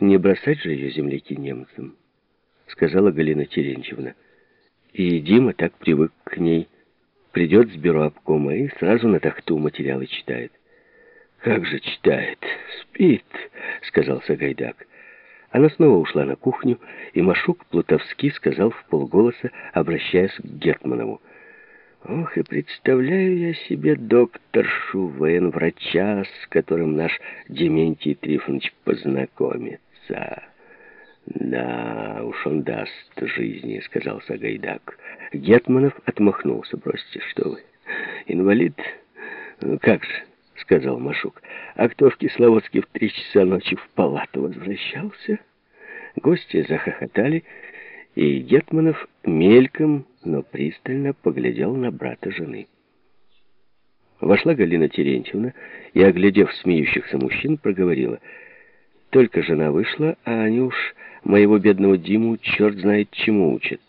Не бросать же ее земляки немцам, сказала Галина Терентьевна. И Дима так привык к ней. Придет с бюро обкома и сразу на тахту материалы читает. «Как же читает? Спит», — сказал Сагайдак. Она снова ушла на кухню, и Машук Плутовский сказал в полголоса, обращаясь к Гетманову. «Ох, и представляю я себе докторшу, военврача, с которым наш Дементий Трифонович познакомится». «Да, уж он даст жизни», — сказал Сагайдак. Гетманов отмахнулся. «Бросьте, что вы, инвалид? Ну, как же?» — сказал Машук. «А кто в Кисловодске в три часа ночи в палату возвращался?» Гости захохотали, и Гетманов мельком, но пристально поглядел на брата жены. Вошла Галина Терентьевна и, оглядев смеющихся мужчин, проговорила. «Только жена вышла, а они уж моего бедного Диму черт знает чему учат».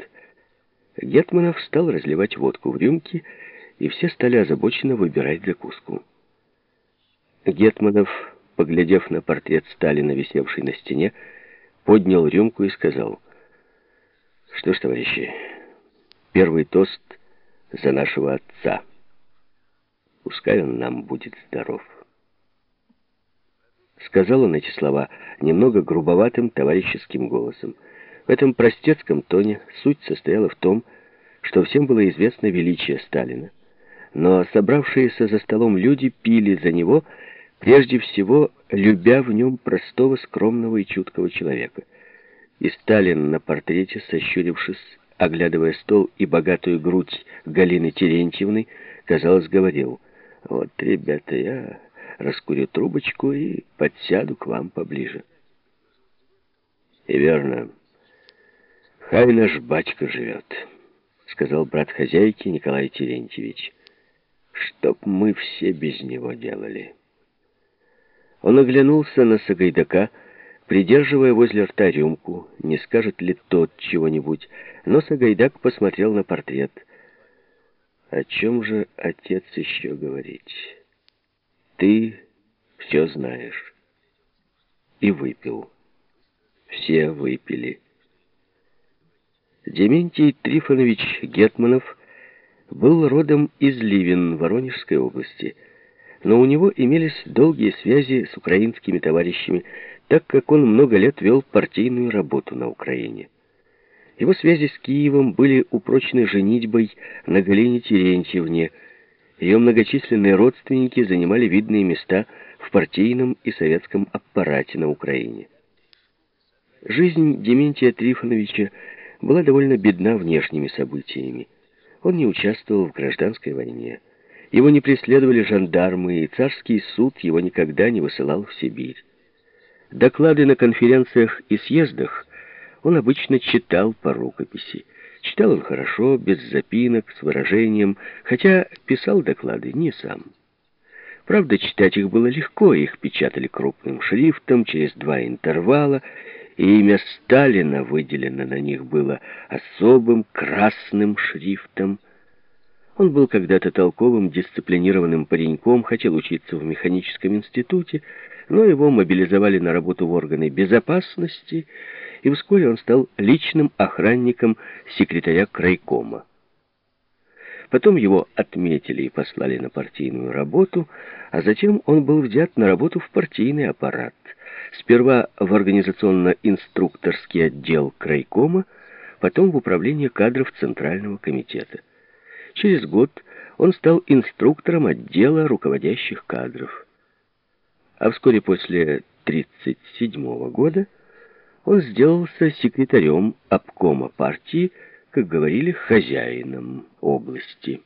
Гетманов стал разливать водку в рюмки, и все стали озабоченно выбирать закуску. Гетманов, поглядев на портрет Сталина, висевший на стене, поднял рюмку и сказал, «Что ж, товарищи, первый тост за нашего отца. Пускай он нам будет здоров». Сказал он эти слова немного грубоватым товарищеским голосом. В этом простецком тоне суть состояла в том, что всем было известно величие Сталина. Но собравшиеся за столом люди пили за него прежде всего любя в нем простого, скромного и чуткого человека. И Сталин на портрете, сощурившись, оглядывая стол и богатую грудь Галины Терентьевны, казалось, говорил, «Вот, ребята, я раскурю трубочку и подсяду к вам поближе». «И верно, хай наш батька живет», — сказал брат хозяйки Николай Терентьевич. «Чтоб мы все без него делали». Он оглянулся на Сагайдака, придерживая возле рта рюмку, не скажет ли тот чего-нибудь, но Сагайдак посмотрел на портрет. О чем же отец еще говорить? Ты все знаешь. И выпил. Все выпили. Дементий Трифонович Гетманов был родом из Ливен Воронежской области – но у него имелись долгие связи с украинскими товарищами, так как он много лет вел партийную работу на Украине. Его связи с Киевом были упрочены женитьбой на Галине Терентьевне. Ее многочисленные родственники занимали видные места в партийном и советском аппарате на Украине. Жизнь Дементия Трифоновича была довольно бедна внешними событиями. Он не участвовал в гражданской войне. Его не преследовали жандармы, и царский суд его никогда не высылал в Сибирь. Доклады на конференциях и съездах он обычно читал по рукописи. Читал он хорошо, без запинок, с выражением, хотя писал доклады не сам. Правда, читать их было легко, их печатали крупным шрифтом, через два интервала, и имя Сталина выделено на них было особым красным шрифтом. Он был когда-то толковым, дисциплинированным пареньком, хотел учиться в механическом институте, но его мобилизовали на работу в органы безопасности, и вскоре он стал личным охранником секретаря крайкома. Потом его отметили и послали на партийную работу, а затем он был взят на работу в партийный аппарат. Сперва в организационно-инструкторский отдел крайкома, потом в управление кадров Центрального комитета. Через год он стал инструктором отдела руководящих кадров. А вскоре после 1937 года он сделался секретарем обкома партии, как говорили, хозяином области.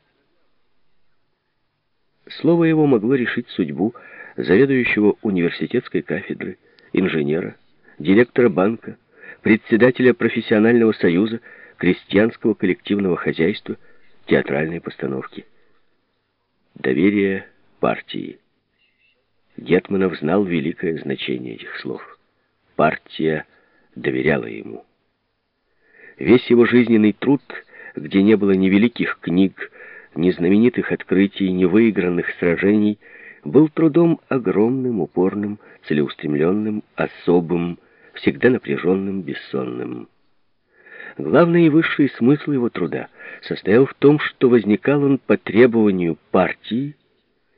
Слово его могло решить судьбу заведующего университетской кафедры, инженера, директора банка, председателя профессионального союза, крестьянского коллективного хозяйства – театральной постановки. Доверие партии. Гетманов знал великое значение этих слов. Партия доверяла ему. Весь его жизненный труд, где не было ни великих книг, ни знаменитых открытий, ни выигранных сражений, был трудом огромным, упорным, целеустремленным, особым, всегда напряженным, бессонным. Главный и высший смысл его труда состоял в том, что возникал он по требованию партии,